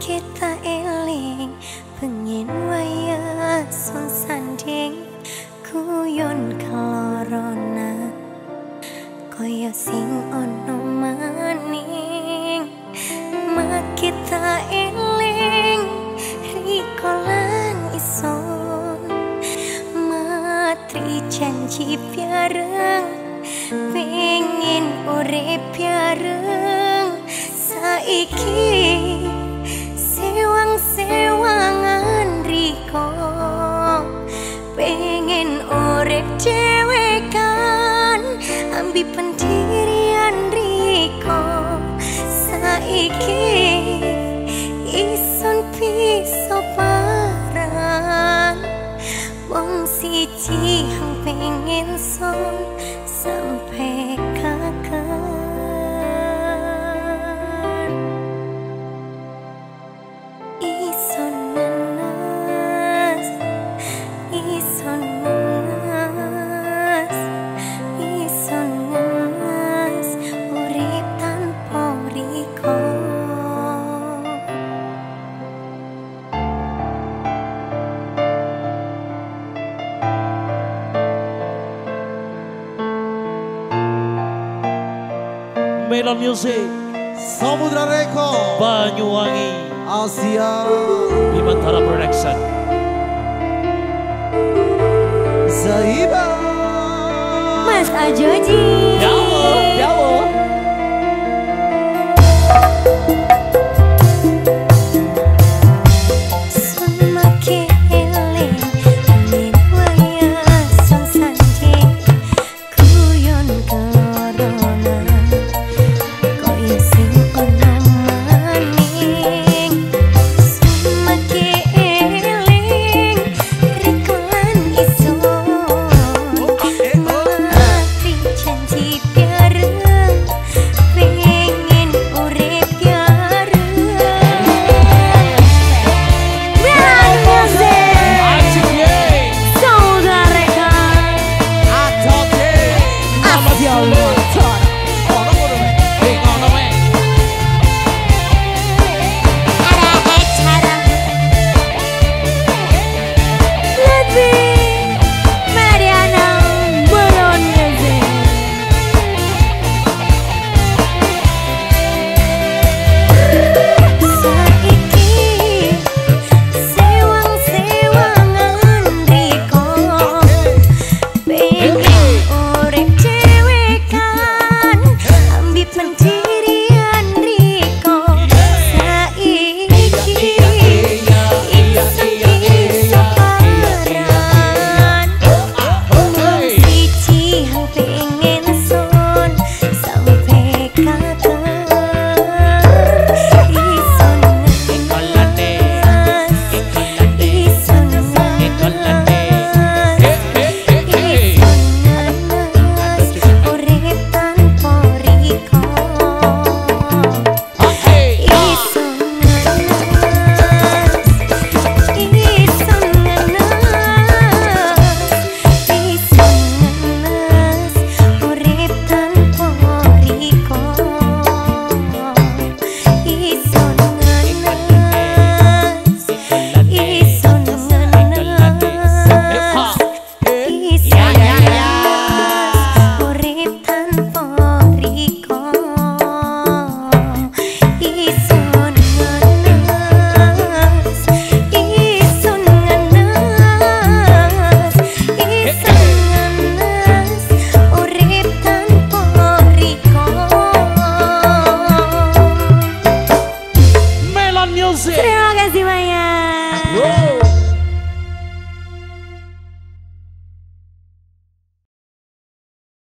kita eling pengin waya sun sanding kuyon kalorona kaya sing ono maning. Mak kita eling rikolan ison. Matri janji biareng pengin ore biareng saiki Uang si cih. Melon Music. Samudra Record Banyuwangi. Asia. Bimantara Production. Zaiba. Mas Ajoji Terima kasih banyak.